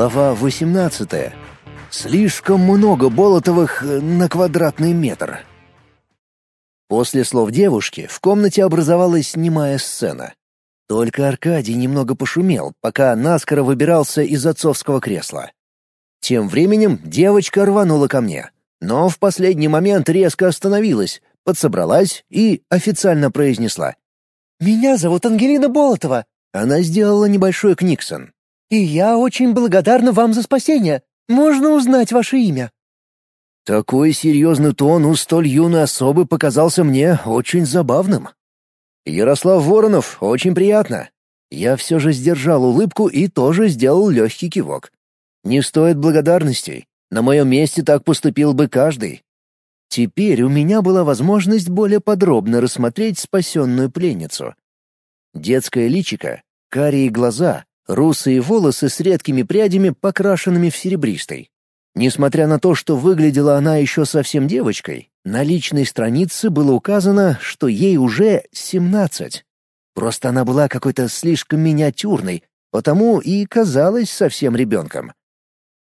Глава 18. Слишком много Болотовых э, на квадратный метр. После слов девушки в комнате образовалась немая сцена. Только Аркадий немного пошумел, пока наскоро выбирался из отцовского кресла. Тем временем девочка рванула ко мне, но в последний момент резко остановилась, подсобралась и официально произнесла. «Меня зовут Ангелина Болотова». Она сделала небольшой книксон. «И я очень благодарна вам за спасение. Можно узнать ваше имя?» Такой серьезный тон у столь юной особы показался мне очень забавным. «Ярослав Воронов, очень приятно». Я все же сдержал улыбку и тоже сделал легкий кивок. «Не стоит благодарностей. На моем месте так поступил бы каждый. Теперь у меня была возможность более подробно рассмотреть спасенную пленницу. Детское личико, карие глаза, русые волосы с редкими прядями, покрашенными в серебристый. Несмотря на то, что выглядела она еще совсем девочкой, на личной странице было указано, что ей уже 17. Просто она была какой-то слишком миниатюрной, потому и казалась совсем ребенком.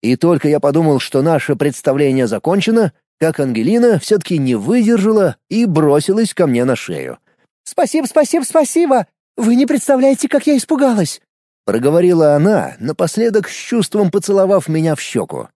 И только я подумал, что наше представление закончено, как Ангелина все-таки не выдержала и бросилась ко мне на шею. «Спасибо, спасибо, спасибо! Вы не представляете, как я испугалась!» Проговорила она, напоследок с чувством поцеловав меня в щеку.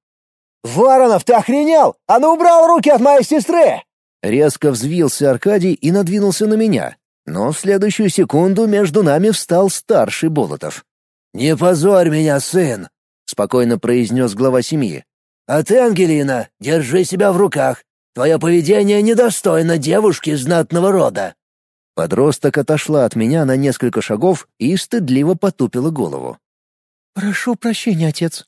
«Воронов, ты охренел? А ну убрал руки от моей сестры!» Резко взвился Аркадий и надвинулся на меня. Но в следующую секунду между нами встал старший Болотов. «Не позорь меня, сын!» — спокойно произнес глава семьи. «А ты, Ангелина, держи себя в руках. Твое поведение недостойно девушки знатного рода». Подросток отошла от меня на несколько шагов и стыдливо потупила голову. «Прошу прощения, отец».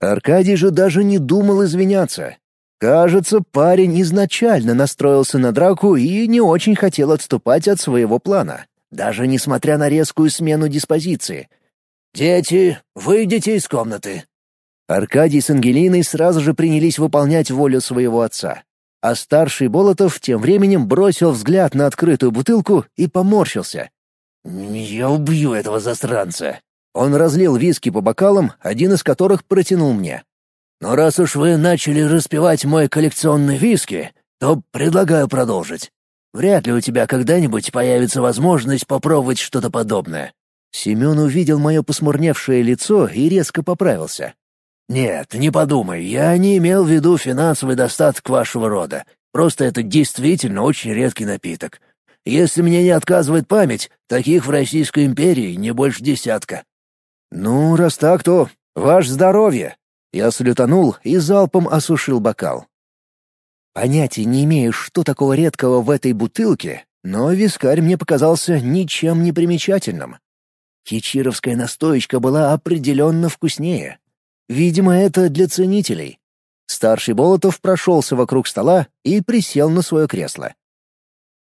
Аркадий же даже не думал извиняться. Кажется, парень изначально настроился на драку и не очень хотел отступать от своего плана, даже несмотря на резкую смену диспозиции. «Дети, выйдите из комнаты», Аркадий с Ангелиной сразу же принялись выполнять волю своего отца. А старший Болотов тем временем бросил взгляд на открытую бутылку и поморщился. «Я убью этого засранца!» Он разлил виски по бокалам, один из которых протянул мне. «Но раз уж вы начали распивать мой коллекционный виски, то предлагаю продолжить. Вряд ли у тебя когда-нибудь появится возможность попробовать что-то подобное». Семен увидел мое посмурневшее лицо и резко поправился. «Нет, не подумай, я не имел в виду финансовый достаток вашего рода. Просто это действительно очень редкий напиток. Если мне не отказывает память, таких в Российской империи не больше десятка». «Ну, раз так, то ваше здоровье!» Я салютанул и залпом осушил бокал. Понятия не имею, что такого редкого в этой бутылке, но вискарь мне показался ничем не примечательным. Кичировская настоечка была определенно вкуснее. Видимо, это для ценителей. Старший Болотов прошелся вокруг стола и присел на свое кресло.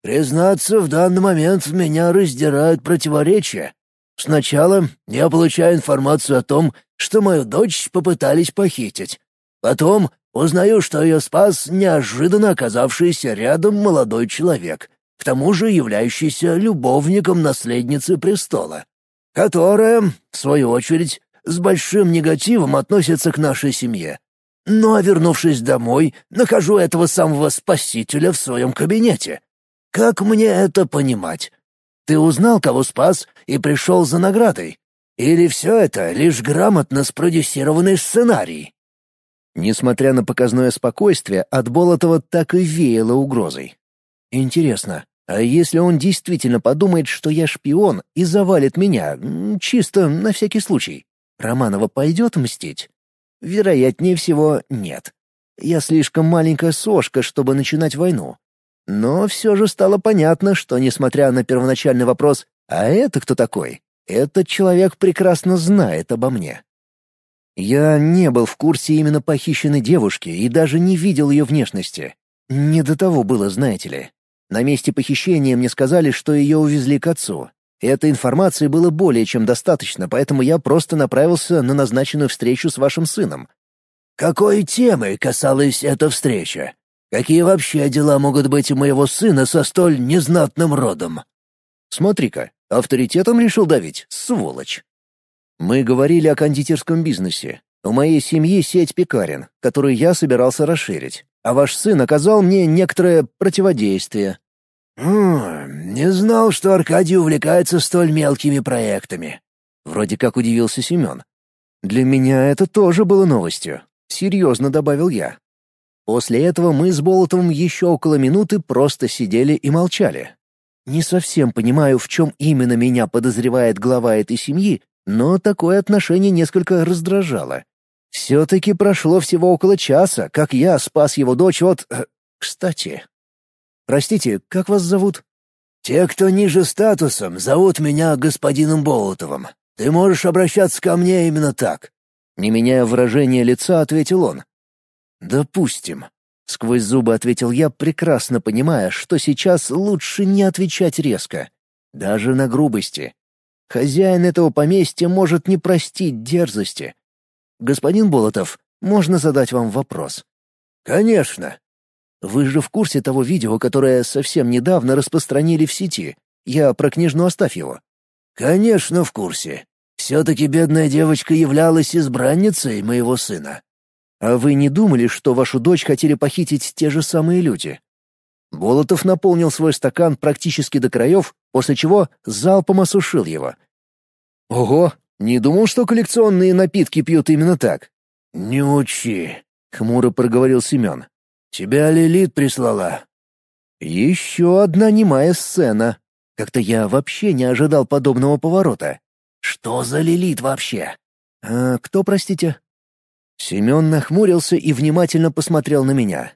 «Признаться, в данный момент меня раздирают противоречия. Сначала я получаю информацию о том, что мою дочь попытались похитить. Потом узнаю, что ее спас неожиданно оказавшийся рядом молодой человек, к тому же являющийся любовником наследницы престола, которая, в свою очередь, с большим негативом относятся к нашей семье. Ну а вернувшись домой, нахожу этого самого спасителя в своем кабинете. Как мне это понимать? Ты узнал, кого спас, и пришел за наградой? Или все это лишь грамотно спродюсированный сценарий?» Несмотря на показное спокойствие, от Болотова так и веяло угрозой. «Интересно, а если он действительно подумает, что я шпион и завалит меня, чисто на всякий случай? Романова пойдет мстить? Вероятнее всего, нет. Я слишком маленькая сошка, чтобы начинать войну. Но все же стало понятно, что, несмотря на первоначальный вопрос «А это кто такой?», этот человек прекрасно знает обо мне. Я не был в курсе именно похищенной девушки и даже не видел ее внешности. Не до того было, знаете ли. На месте похищения мне сказали, что ее увезли к отцу, Этой информации было более чем достаточно, поэтому я просто направился на назначенную встречу с вашим сыном. Какой темы касалась эта встреча? Какие вообще дела могут быть у моего сына со столь незнатным родом? Смотри-ка, авторитетом решил давить, сволочь. Мы говорили о кондитерском бизнесе. У моей семьи сеть пекарен, которую я собирался расширить, а ваш сын оказал мне некоторое противодействие». «Хм, не знал, что Аркадий увлекается столь мелкими проектами». Вроде как удивился Семен. «Для меня это тоже было новостью», — серьезно добавил я. После этого мы с Болотовым еще около минуты просто сидели и молчали. Не совсем понимаю, в чем именно меня подозревает глава этой семьи, но такое отношение несколько раздражало. Все-таки прошло всего около часа, как я спас его дочь от... Э, кстати... Простите, как вас зовут? Те, кто ниже статусом, зовут меня господином Болотовым. Ты можешь обращаться ко мне именно так. Не меняя выражения лица, ответил он. Допустим. Сквозь зубы ответил я, прекрасно понимая, что сейчас лучше не отвечать резко. Даже на грубости. Хозяин этого поместья может не простить дерзости. «Господин Болотов, можно задать вам вопрос?» «Конечно». «Вы же в курсе того видео, которое совсем недавно распространили в сети? Я про княжну Астафьеву». «Конечно, в курсе. Все-таки бедная девочка являлась избранницей моего сына». «А вы не думали, что вашу дочь хотели похитить те же самые люди?» Болотов наполнил свой стакан практически до краев, после чего залпом осушил его. «Ого, не думал, что коллекционные напитки пьют именно так. Не учи, хмуро проговорил Семен. Тебя Лилит прислала. Еще одна немая сцена. Как-то я вообще не ожидал подобного поворота. Что за Лилит вообще? А кто, простите? Семен нахмурился и внимательно посмотрел на меня.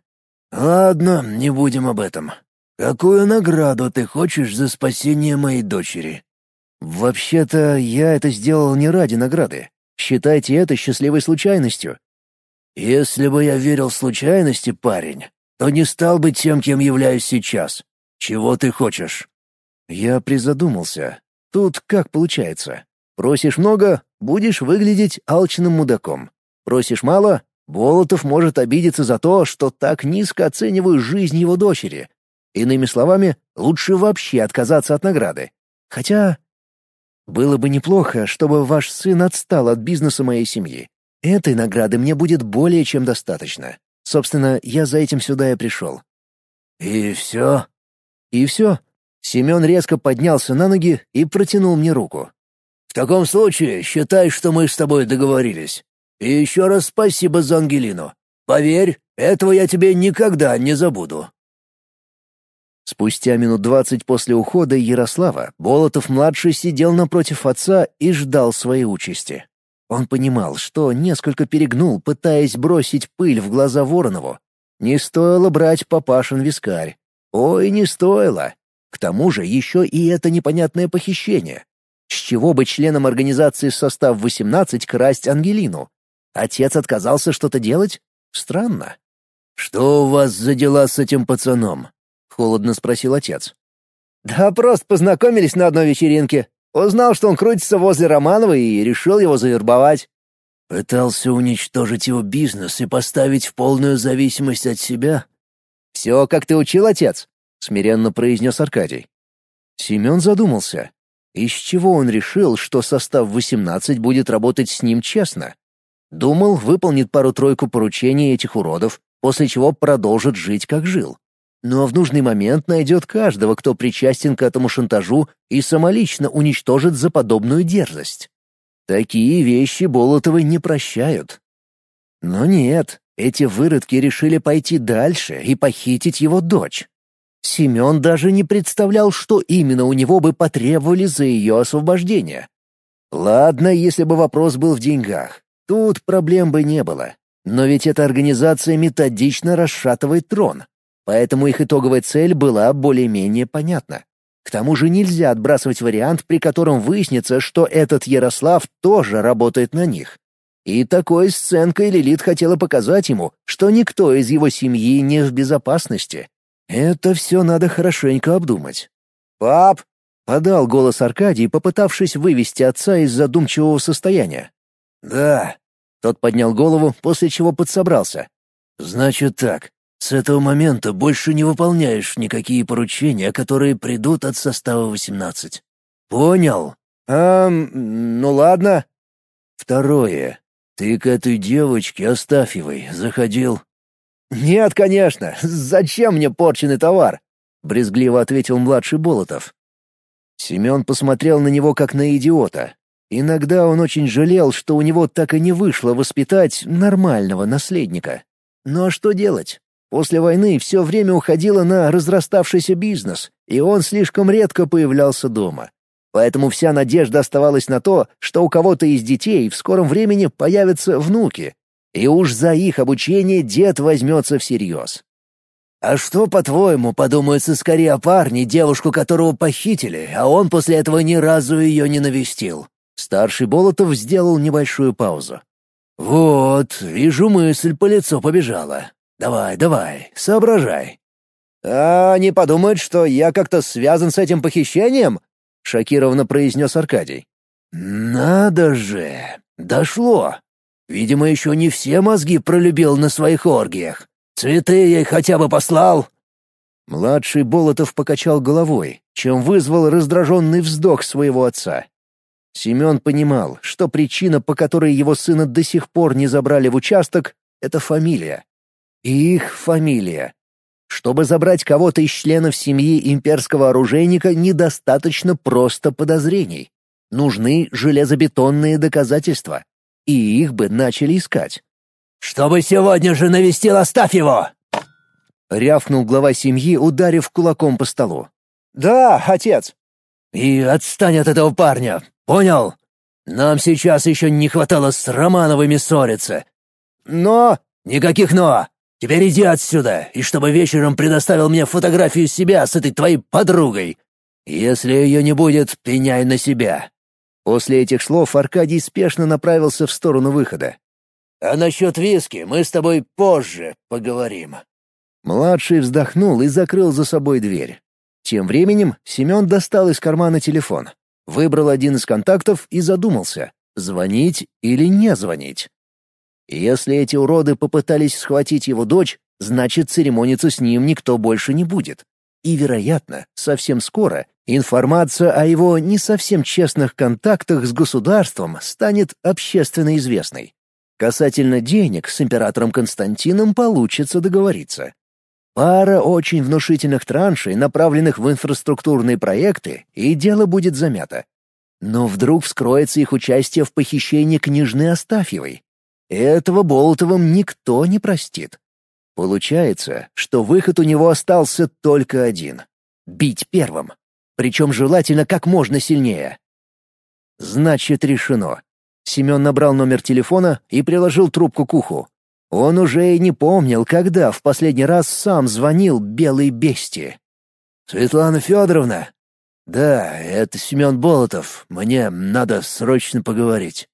Ладно, не будем об этом. Какую награду ты хочешь за спасение моей дочери? «Вообще-то я это сделал не ради награды. Считайте это счастливой случайностью». «Если бы я верил в случайности, парень, то не стал бы тем, кем являюсь сейчас. Чего ты хочешь?» Я призадумался. Тут как получается? Просишь много — будешь выглядеть алчным мудаком. Просишь мало — Болотов может обидеться за то, что так низко оцениваю жизнь его дочери. Иными словами, лучше вообще отказаться от награды. Хотя было бы неплохо, чтобы ваш сын отстал от бизнеса моей семьи. Этой награды мне будет более чем достаточно. Собственно, я за этим сюда и пришел». «И все?» «И все». Семен резко поднялся на ноги и протянул мне руку. «В таком случае считай, что мы с тобой договорились. И еще раз спасибо за Ангелину. Поверь, этого я тебе никогда не забуду». Спустя минут двадцать после ухода Ярослава Болотов-младший сидел напротив отца и ждал своей участи. Он понимал, что несколько перегнул, пытаясь бросить пыль в глаза Воронову. Не стоило брать папашин вискарь. Ой, не стоило. К тому же еще и это непонятное похищение. С чего бы членам организации состав 18 красть Ангелину? Отец отказался что-то делать? Странно. «Что у вас за дела с этим пацаном?» холодно спросил отец. «Да просто познакомились на одной вечеринке. Узнал, что он крутится возле Романова и решил его завербовать». «Пытался уничтожить его бизнес и поставить в полную зависимость от себя?» «Все, как ты учил, отец», — смиренно произнес Аркадий. Семен задумался. Из чего он решил, что состав 18 будет работать с ним честно? Думал, выполнит пару-тройку поручений этих уродов, после чего продолжит жить, как жил но в нужный момент найдет каждого, кто причастен к этому шантажу и самолично уничтожит за подобную дерзость. Такие вещи Болотовы не прощают. Но нет, эти выродки решили пойти дальше и похитить его дочь. Семен даже не представлял, что именно у него бы потребовали за ее освобождение. Ладно, если бы вопрос был в деньгах. Тут проблем бы не было. Но ведь эта организация методично расшатывает трон, поэтому их итоговая цель была более-менее понятна. К тому же нельзя отбрасывать вариант, при котором выяснится, что этот Ярослав тоже работает на них. И такой сценкой Лилит хотела показать ему, что никто из его семьи не в безопасности. Это все надо хорошенько обдумать. «Пап!» — подал голос Аркадий, попытавшись вывести отца из задумчивого состояния. «Да». Тот поднял голову, после чего подсобрался. «Значит так. С этого момента больше не выполняешь никакие поручения, которые придут от состава 18. Понял? Эм, ну ладно. Второе. «Ты к этой девочке Астафьевой заходил?» «Нет, конечно. Зачем мне порченный товар?» — брезгливо ответил младший Болотов. Семен посмотрел на него как на идиота. Иногда он очень жалел, что у него так и не вышло воспитать нормального наследника. А что делать? После войны все время уходило на разраставшийся бизнес, и он слишком редко появлялся дома. Поэтому вся надежда оставалась на то, что у кого-то из детей в скором времени появятся внуки, и уж за их обучение дед возьмется всерьез. «А что, по-твоему, подумают скорее о парне, девушку которого похитили, а он после этого ни разу ее не навестил?» Старший Болотов сделал небольшую паузу. «Вот, вижу, мысль по лицу побежала. Давай, давай, соображай». «А они подумают, что я как-то связан с этим похищением?» — шокированно произнес Аркадий. «Надо же! Дошло! Видимо, еще не все мозги пролюбил на своих оргиях. Цветы ей хотя бы послал?» Младший Болотов покачал головой, чем вызвал раздраженный вздох своего отца. Семен понимал, что причина, по которой его сына до сих пор не забрали в участок, — это фамилия. И их фамилия. Чтобы забрать кого-то из членов семьи имперского оружейника, недостаточно просто подозрений. Нужны железобетонные доказательства и их бы начали искать. «Чтобы сегодня же навестил, оставь его!» Рявкнул глава семьи, ударив кулаком по столу. «Да, отец!» «И отстань от этого парня, понял? Нам сейчас еще не хватало с Романовыми ссориться. Но...» «Никаких «но». Теперь иди отсюда, и чтобы вечером предоставил мне фотографию себя с этой твоей подругой. Если ее не будет, пеняй на себя. После этих слов Аркадий спешно направился в сторону выхода. «А насчет виски мы с тобой позже поговорим». Младший вздохнул и закрыл за собой дверь. Тем временем Семен достал из кармана телефон, выбрал один из контактов и задумался, звонить или не звонить. Если эти уроды попытались схватить его дочь, значит, церемониться с ним никто больше не будет. И, вероятно, совсем скоро Информация о его не совсем честных контактах с государством станет общественно известной. Касательно денег с императором Константином получится договориться. Пара очень внушительных траншей, направленных в инфраструктурные проекты, и дело будет замято. Но вдруг вскроется их участие в похищении княжны Астафьевой. Этого Болотовым никто не простит. Получается, что выход у него остался только один — бить первым причем желательно как можно сильнее. Значит, решено. Семен набрал номер телефона и приложил трубку к уху. Он уже и не помнил, когда в последний раз сам звонил белой бестии. «Светлана Федоровна?» «Да, это Семен Болотов. Мне надо срочно поговорить».